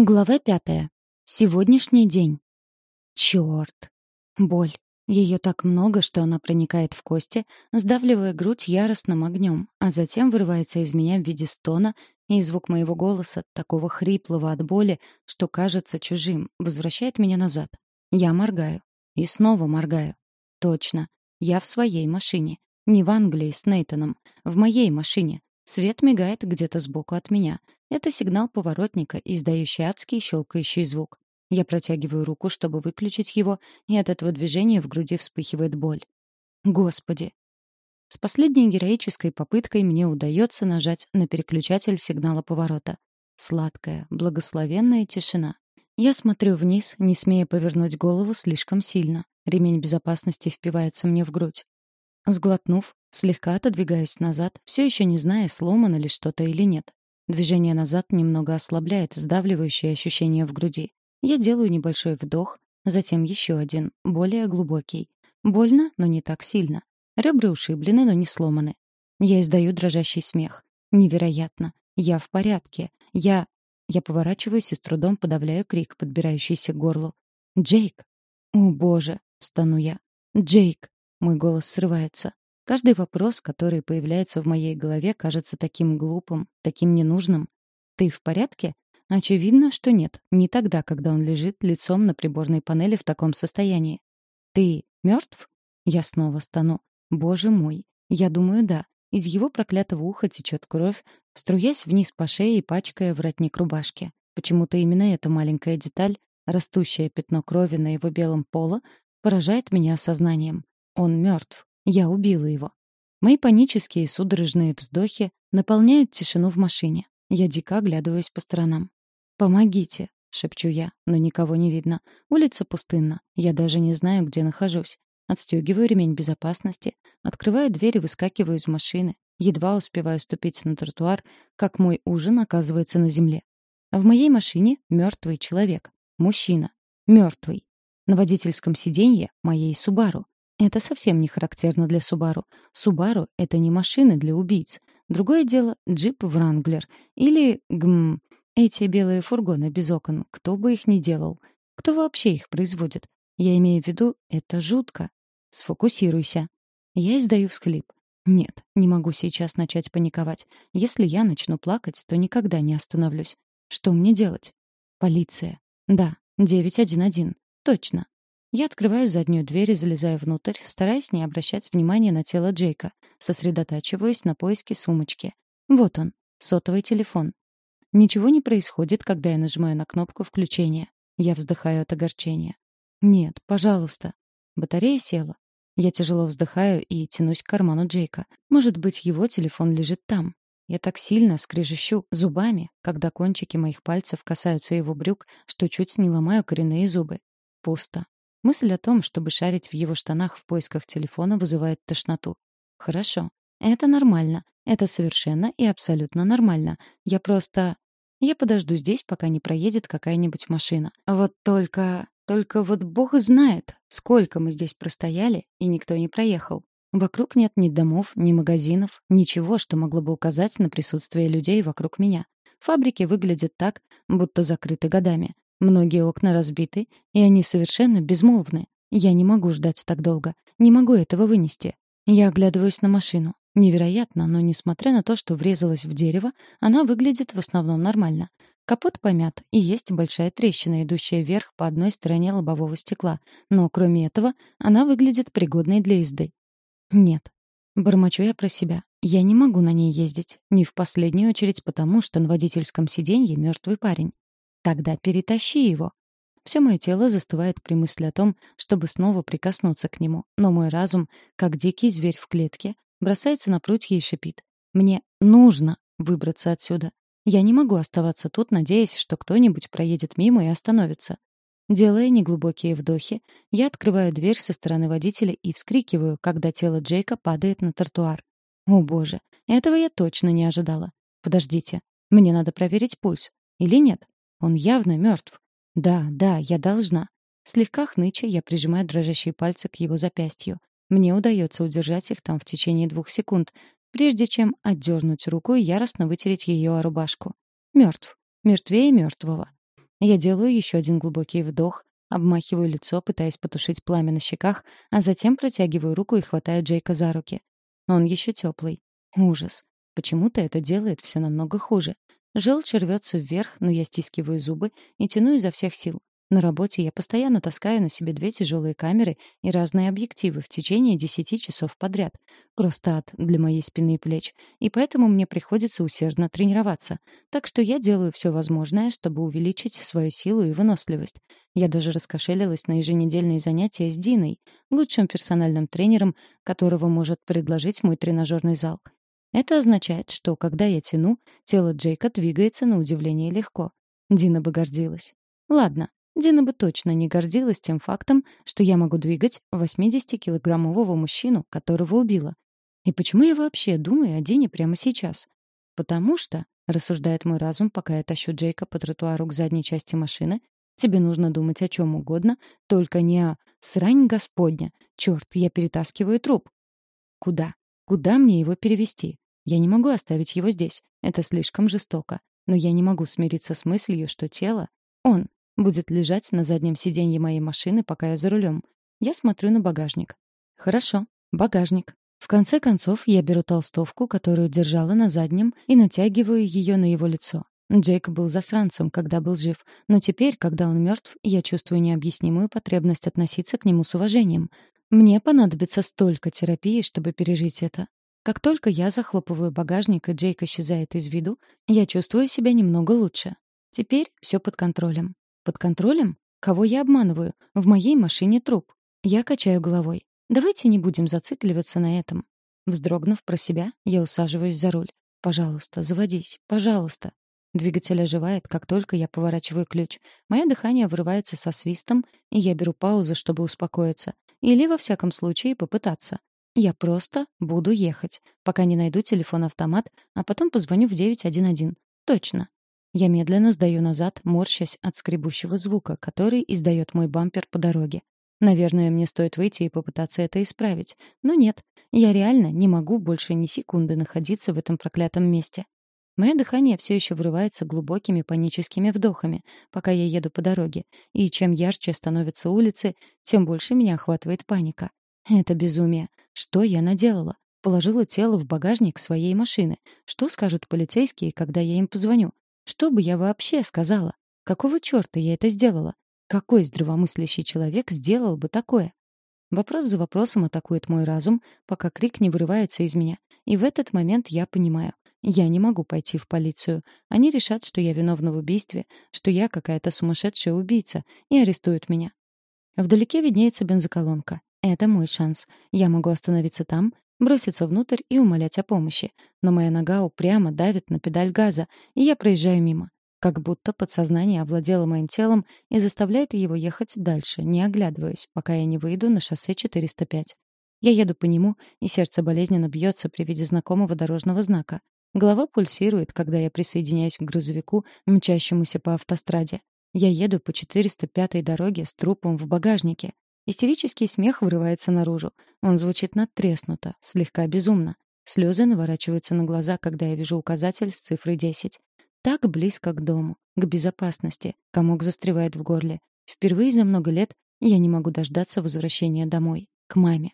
Глава пятая. Сегодняшний день. Чёрт. Боль. Её так много, что она проникает в кости, сдавливая грудь яростным огнём, а затем вырывается из меня в виде стона, и звук моего голоса, такого хриплого от боли, что кажется чужим, возвращает меня назад. Я моргаю. И снова моргаю. Точно. Я в своей машине. Не в Англии с Нейтаном. В моей машине. Свет мигает где-то сбоку от меня — это сигнал поворотника, издающий адский щелкающий звук. Я протягиваю руку, чтобы выключить его, и от этого движения в груди вспыхивает боль. Господи! С последней героической попыткой мне удается нажать на переключатель сигнала поворота. Сладкая, благословенная тишина. Я смотрю вниз, не смея повернуть голову слишком сильно. Ремень безопасности впивается мне в грудь. Сглотнув, слегка отодвигаюсь назад, все еще не зная, сломано ли что-то или нет. Движение назад немного ослабляет сдавливающее ощущение в груди. Я делаю небольшой вдох, затем еще один, более глубокий. Больно, но не так сильно. Ребра ушиблены, но не сломаны. Я издаю дрожащий смех. Невероятно. Я в порядке. Я... Я поворачиваюсь и с трудом подавляю крик, подбирающийся к горлу. «Джейк!» «О, боже!» — стану я. «Джейк!» — мой голос срывается. Каждый вопрос, который появляется в моей голове, кажется таким глупым, таким ненужным. «Ты в порядке?» Очевидно, что нет. Не тогда, когда он лежит лицом на приборной панели в таком состоянии. «Ты мертв?» Я снова стану. «Боже мой!» Я думаю, да. Из его проклятого уха течет кровь, струясь вниз по шее и пачкая воротник рубашки. Почему-то именно эта маленькая деталь, растущее пятно крови на его белом поло, поражает меня осознанием. Он мертв. Я убила его. Мои панические и судорожные вздохи наполняют тишину в машине. Я дико оглядываюсь по сторонам. «Помогите!» — шепчу я, но никого не видно. Улица пустынна. Я даже не знаю, где нахожусь. Отстегиваю ремень безопасности, открываю дверь и выскакиваю из машины. Едва успеваю ступить на тротуар, как мой ужин оказывается на земле. В моей машине мертвый человек. Мужчина. Мертвый. На водительском сиденье моей Субару. Это совсем не характерно для Subaru. Subaru — это не машины для убийц. Другое дело — джип Wrangler или, гм, эти белые фургоны без окон. Кто бы их ни делал? Кто вообще их производит? Я имею в виду, это жутко. Сфокусируйся. Я издаю всхлип. Нет, не могу сейчас начать паниковать. Если я начну плакать, то никогда не остановлюсь. Что мне делать? Полиция. Да, 911. Точно. Я открываю заднюю дверь и залезаю внутрь, стараясь не обращать внимания на тело Джейка, сосредотачиваясь на поиске сумочки. Вот он, сотовый телефон. Ничего не происходит, когда я нажимаю на кнопку включения. Я вздыхаю от огорчения. «Нет, пожалуйста». Батарея села. Я тяжело вздыхаю и тянусь к карману Джейка. Может быть, его телефон лежит там. Я так сильно скрежещу зубами, когда кончики моих пальцев касаются его брюк, что чуть не ломаю коренные зубы. Пусто. Мысль о том, чтобы шарить в его штанах в поисках телефона, вызывает тошноту. Хорошо. Это нормально. Это совершенно и абсолютно нормально. Я просто... Я подожду здесь, пока не проедет какая-нибудь машина. Вот только... Только вот бог знает, сколько мы здесь простояли, и никто не проехал. Вокруг нет ни домов, ни магазинов, ничего, что могло бы указать на присутствие людей вокруг меня. Фабрики выглядят так, будто закрыты годами. Многие окна разбиты, и они совершенно безмолвны. Я не могу ждать так долго. Не могу этого вынести. Я оглядываюсь на машину. Невероятно, но несмотря на то, что врезалась в дерево, она выглядит в основном нормально. Капот помят, и есть большая трещина, идущая вверх по одной стороне лобового стекла. Но кроме этого, она выглядит пригодной для езды. Нет. Бормочу я про себя. Я не могу на ней ездить. Не в последнюю очередь потому, что на водительском сиденье мертвый парень. Тогда перетащи его. Все мое тело застывает при мысли о том, чтобы снова прикоснуться к нему, но мой разум, как дикий зверь в клетке, бросается на прутья и шипит. Мне нужно выбраться отсюда. Я не могу оставаться тут, надеясь, что кто-нибудь проедет мимо и остановится. Делая неглубокие вдохи, я открываю дверь со стороны водителя и вскрикиваю, когда тело Джейка падает на тротуар. О боже, этого я точно не ожидала. Подождите, мне надо проверить пульс. Или нет? Он явно мертв. Да, да, я должна. Слегка хныча, я прижимаю дрожащие пальцы к его запястью. Мне удается удержать их там в течение двух секунд, прежде чем отдернуть руку и яростно вытереть ее о рубашку. Мертв. Мертвее мертвого. Я делаю еще один глубокий вдох, обмахиваю лицо, пытаясь потушить пламя на щеках, а затем протягиваю руку и хватаю Джейка за руки. Он еще теплый. Ужас. Почему-то это делает все намного хуже. Желчь рвется вверх, но я стискиваю зубы и тяну изо всех сил. На работе я постоянно таскаю на себе две тяжелые камеры и разные объективы в течение десяти часов подряд. Просто ад для моей спины и плеч. И поэтому мне приходится усердно тренироваться. Так что я делаю все возможное, чтобы увеличить свою силу и выносливость. Я даже раскошелилась на еженедельные занятия с Диной, лучшим персональным тренером, которого может предложить мой тренажерный зал. Это означает, что когда я тяну, тело Джейка двигается на удивление легко. Дина бы гордилась. Ладно, Дина бы точно не гордилась тем фактом, что я могу двигать 80-килограммового мужчину, которого убила. И почему я вообще думаю о Дине прямо сейчас? Потому что, рассуждает мой разум, пока я тащу Джейка по тротуару к задней части машины, тебе нужно думать о чем угодно, только не о «срань господня». Черт, я перетаскиваю труп. Куда? Куда мне его перевести? Я не могу оставить его здесь. Это слишком жестоко. Но я не могу смириться с мыслью, что тело, он, будет лежать на заднем сиденье моей машины, пока я за рулем. Я смотрю на багажник. Хорошо, багажник. В конце концов, я беру толстовку, которую держала на заднем, и натягиваю ее на его лицо. Джейк был засранцем, когда был жив, но теперь, когда он мертв, я чувствую необъяснимую потребность относиться к нему с уважением. Мне понадобится столько терапии, чтобы пережить это. Как только я захлопываю багажник и Джейк исчезает из виду, я чувствую себя немного лучше. Теперь все под контролем. Под контролем? Кого я обманываю? В моей машине труп. Я качаю головой. Давайте не будем зацикливаться на этом. Вздрогнув про себя, я усаживаюсь за руль. Пожалуйста, заводись, пожалуйста. Двигатель оживает, как только я поворачиваю ключ. Мое дыхание вырывается со свистом, и я беру паузу, чтобы успокоиться. Или, во всяком случае, попытаться. Я просто буду ехать, пока не найду телефон-автомат, а потом позвоню в 911. Точно. Я медленно сдаю назад, морщась от скребущего звука, который издает мой бампер по дороге. Наверное, мне стоит выйти и попытаться это исправить. Но нет, я реально не могу больше ни секунды находиться в этом проклятом месте. Мое дыхание все еще врывается глубокими паническими вдохами, пока я еду по дороге, и чем ярче становятся улицы, тем больше меня охватывает паника. Это безумие. Что я наделала? Положила тело в багажник своей машины. Что скажут полицейские, когда я им позвоню? Что бы я вообще сказала? Какого черта я это сделала? Какой здравомыслящий человек сделал бы такое? Вопрос за вопросом атакует мой разум, пока крик не вырывается из меня. И в этот момент я понимаю. Я не могу пойти в полицию. Они решат, что я виновна в убийстве, что я какая-то сумасшедшая убийца, и арестуют меня. Вдалеке виднеется бензоколонка. Это мой шанс. Я могу остановиться там, броситься внутрь и умолять о помощи. Но моя нога упрямо давит на педаль газа, и я проезжаю мимо. Как будто подсознание овладело моим телом и заставляет его ехать дальше, не оглядываясь, пока я не выйду на шоссе 405. Я еду по нему, и сердце болезненно бьется при виде знакомого дорожного знака. Голова пульсирует, когда я присоединяюсь к грузовику, мчащемуся по автостраде. Я еду по 405-й дороге с трупом в багажнике. Истерический смех вырывается наружу. Он звучит надтреснуто, слегка безумно. Слезы наворачиваются на глаза, когда я вижу указатель с цифрой 10. Так близко к дому, к безопасности. Комок застревает в горле. Впервые за много лет я не могу дождаться возвращения домой, к маме.